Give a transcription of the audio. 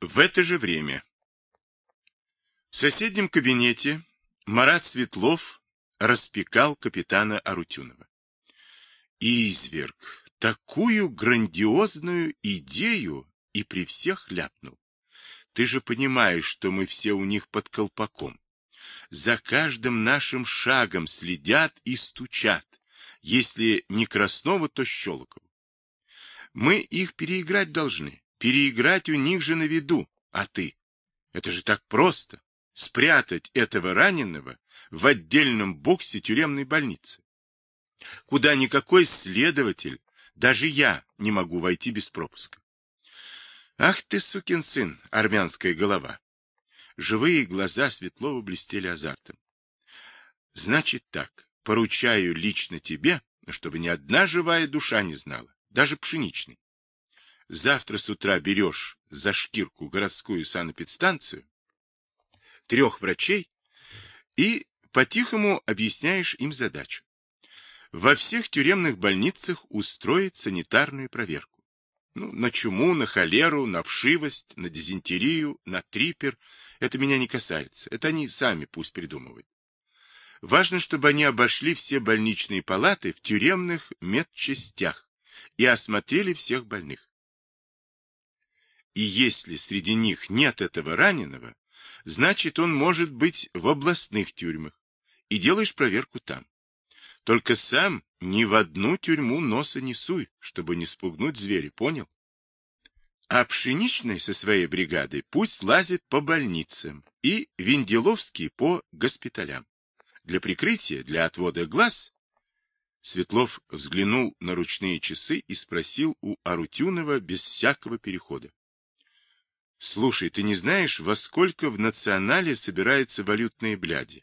В это же время в соседнем кабинете Марат Светлов распекал капитана Арутюнова. Изверг такую грандиозную идею и при всех ляпнул. Ты же понимаешь, что мы все у них под колпаком. За каждым нашим шагом следят и стучат. Если не Краснова, то Щелокову. Мы их переиграть должны. Переиграть у них же на виду. А ты? Это же так просто. Спрятать этого раненого в отдельном боксе тюремной больницы. Куда никакой следователь, даже я, не могу войти без пропуска. Ах ты, сукин сын, армянская голова. Живые глаза Светлова блестели азартом. Значит так, поручаю лично тебе, чтобы ни одна живая душа не знала, даже пшеничный. Завтра с утра берешь за шкирку городскую санэпидстанцию, трех врачей и по-тихому объясняешь им задачу. Во всех тюремных больницах устроить санитарную проверку. Ну, на чуму, на холеру, на вшивость, на дизентерию, на трипер. Это меня не касается. Это они сами пусть придумывают. Важно, чтобы они обошли все больничные палаты в тюремных медчастях и осмотрели всех больных. И если среди них нет этого раненого, значит, он может быть в областных тюрьмах, и делаешь проверку там. Только сам ни в одну тюрьму носа не суй, чтобы не спугнуть зверя, понял? А Пшеничный со своей бригадой пусть лазит по больницам и Венделовский по госпиталям. Для прикрытия, для отвода глаз Светлов взглянул на ручные часы и спросил у Арутюнова без всякого перехода. Слушай, ты не знаешь, во сколько в национале собираются валютные бляди?